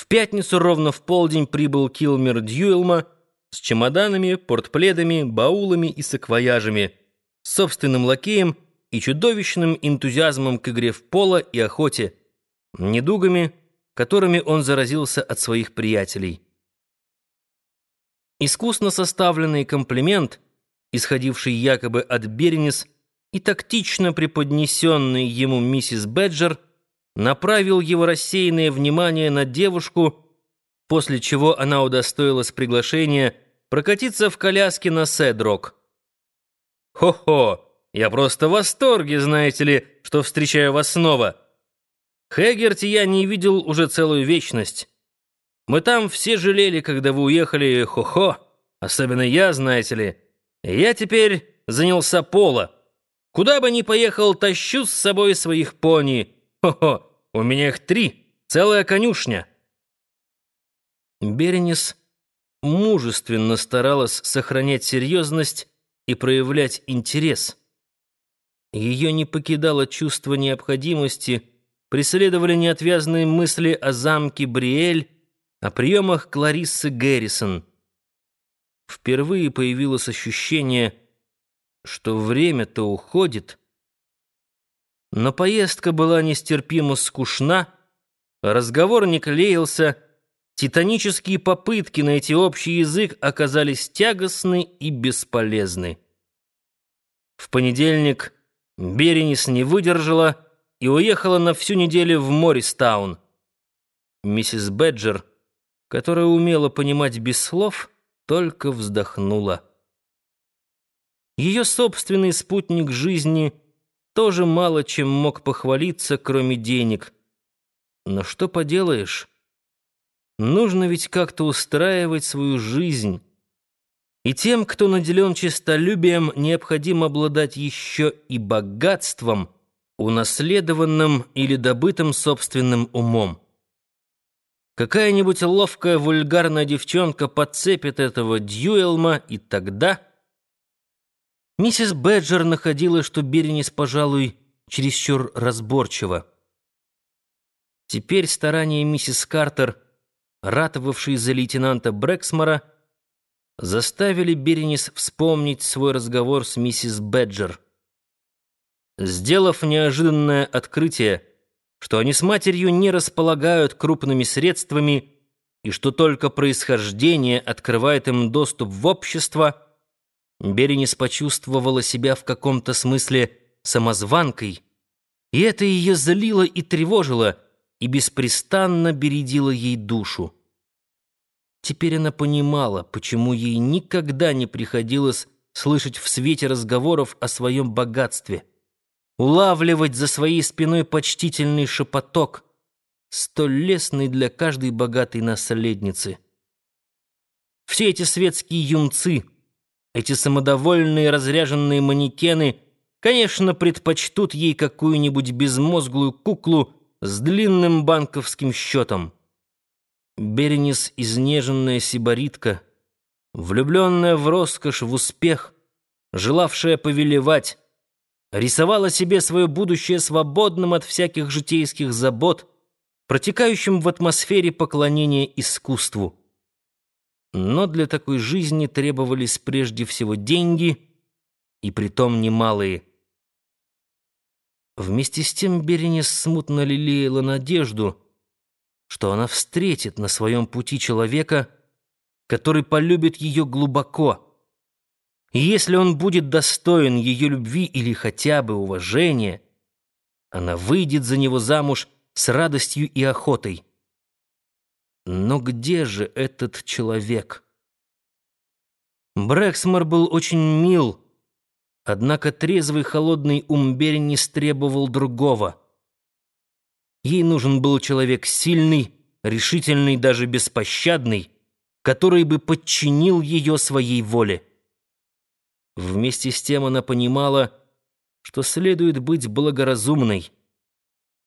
В пятницу ровно в полдень прибыл Килмер Дьюэлма с чемоданами, портпледами, баулами и саквояжами, собственным лакеем и чудовищным энтузиазмом к игре в поло и охоте, недугами, которыми он заразился от своих приятелей. Искусно составленный комплимент, исходивший якобы от Беренис и тактично преподнесенный ему миссис Бэджер, направил его рассеянное внимание на девушку, после чего она удостоилась приглашения прокатиться в коляске на Седрок. «Хо-хо! Я просто в восторге, знаете ли, что встречаю вас снова. Хэггерти я не видел уже целую вечность. Мы там все жалели, когда вы уехали, хо-хо, особенно я, знаете ли. Я теперь занялся поло. Куда бы ни поехал, тащу с собой своих пони. Хо-хо, у меня их три, целая конюшня. Беренис мужественно старалась сохранять серьезность и проявлять интерес. Ее не покидало чувство необходимости, преследовали неотвязные мысли о замке Бриэль, о приемах Клариссы Гэррисон. Впервые появилось ощущение, что время-то уходит, но поездка была нестерпимо скучна, разговор не клеился, титанические попытки найти общий язык оказались тягостны и бесполезны. В понедельник Беренис не выдержала и уехала на всю неделю в Морристаун. Миссис Бэджер, которая умела понимать без слов, только вздохнула. Ее собственный спутник жизни — тоже мало чем мог похвалиться, кроме денег. Но что поделаешь? Нужно ведь как-то устраивать свою жизнь. И тем, кто наделен честолюбием, необходимо обладать еще и богатством, унаследованным или добытым собственным умом. Какая-нибудь ловкая вульгарная девчонка подцепит этого Дьюэлма, и тогда... Миссис Бэджер находила, что Беренис, пожалуй, чересчур разборчиво. Теперь старания миссис Картер, ратовавшей за лейтенанта Брэксмора, заставили Беренис вспомнить свой разговор с миссис Бэджер. Сделав неожиданное открытие, что они с матерью не располагают крупными средствами и что только происхождение открывает им доступ в общество – Беренис почувствовала себя в каком-то смысле самозванкой, и это ее злило и тревожило, и беспрестанно бередило ей душу. Теперь она понимала, почему ей никогда не приходилось слышать в свете разговоров о своем богатстве, улавливать за своей спиной почтительный шепоток, столь лестный для каждой богатой наследницы. Все эти светские юнцы — эти самодовольные разряженные манекены, конечно, предпочтут ей какую-нибудь безмозглую куклу с длинным банковским счетом. Беренис — изнеженная сибаритка, влюбленная в роскошь, в успех, желавшая повелевать, рисовала себе свое будущее свободным от всяких житейских забот, протекающим в атмосфере поклонения искусству. Но для такой жизни требовались прежде всего деньги, и притом немалые. Вместе с тем Беренис смутно лелеяла надежду, что она встретит на своем пути человека, который полюбит ее глубоко. И если он будет достоин ее любви или хотя бы уважения, она выйдет за него замуж с радостью и охотой. Но где же этот человек? Брэксмор был очень мил, однако трезвый холодный ум Бернис требовал другого. Ей нужен был человек сильный, решительный, даже беспощадный, который бы подчинил ее своей воле. Вместе с тем она понимала, что следует быть благоразумной,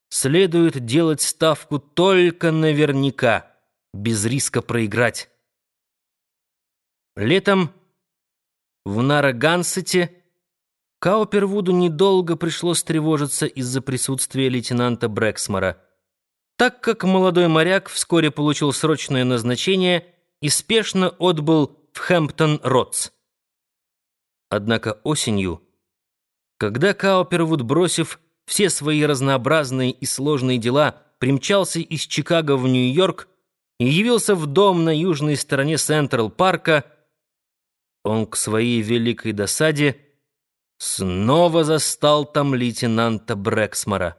следует делать ставку только наверняка — без риска проиграть. Летом в Нарагансете Каупервуду недолго пришлось тревожиться из-за присутствия лейтенанта Брэксмора. так как молодой моряк вскоре получил срочное назначение и спешно отбыл в Хэмптон-Ротс. Однако осенью, когда Каупервуд, бросив все свои разнообразные и сложные дела, примчался из Чикаго в Нью-Йорк и явился в дом на южной стороне Централ-парка, он к своей великой досаде снова застал там лейтенанта Брэксмора.